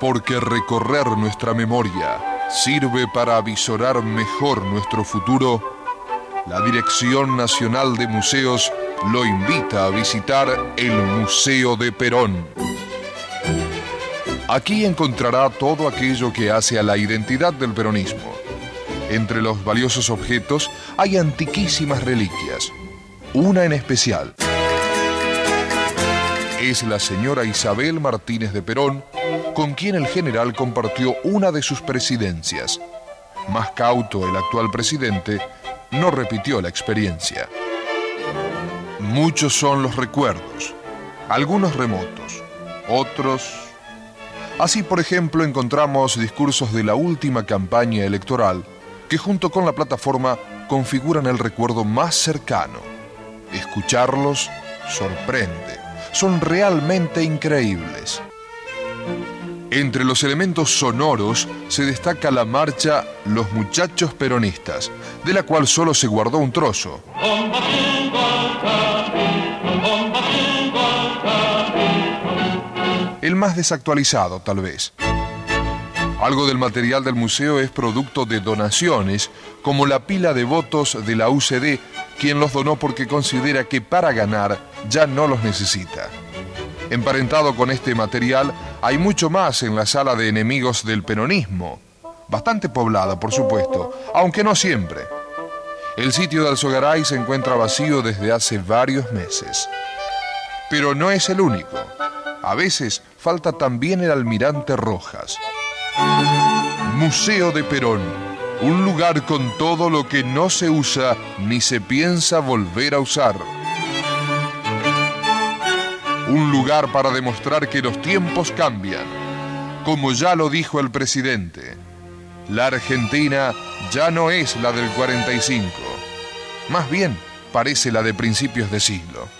porque recorrer nuestra memoria sirve para avisorar mejor nuestro futuro, la Dirección Nacional de Museos lo invita a visitar el Museo de Perón. Aquí encontrará todo aquello que hace a la identidad del peronismo. Entre los valiosos objetos hay antiquísimas reliquias, una en especial. Es la señora Isabel Martínez de Perón, con quien el general compartió una de sus presidencias. Más cauto el actual presidente, no repitió la experiencia. Muchos son los recuerdos, algunos remotos, otros... Así, por ejemplo, encontramos discursos de la última campaña electoral que junto con la plataforma configuran el recuerdo más cercano. Escucharlos sorprende, son realmente increíbles. Entre los elementos sonoros se destaca la marcha Los Muchachos Peronistas, de la cual solo se guardó un trozo. El más desactualizado, tal vez. Algo del material del museo es producto de donaciones, como la pila de votos de la UCD, quien los donó porque considera que para ganar ya no los necesita. Emparentado con este material, hay mucho más en la sala de enemigos del peronismo, bastante poblada, por supuesto, aunque no siempre. El sitio de Alzogaray se encuentra vacío desde hace varios meses. Pero no es el único. A veces falta también el almirante Rojas. Museo de Perón, un lugar con todo lo que no se usa ni se piensa volver a usar un lugar para demostrar que los tiempos cambian. Como ya lo dijo el presidente, la Argentina ya no es la del 45, más bien parece la de principios de siglo.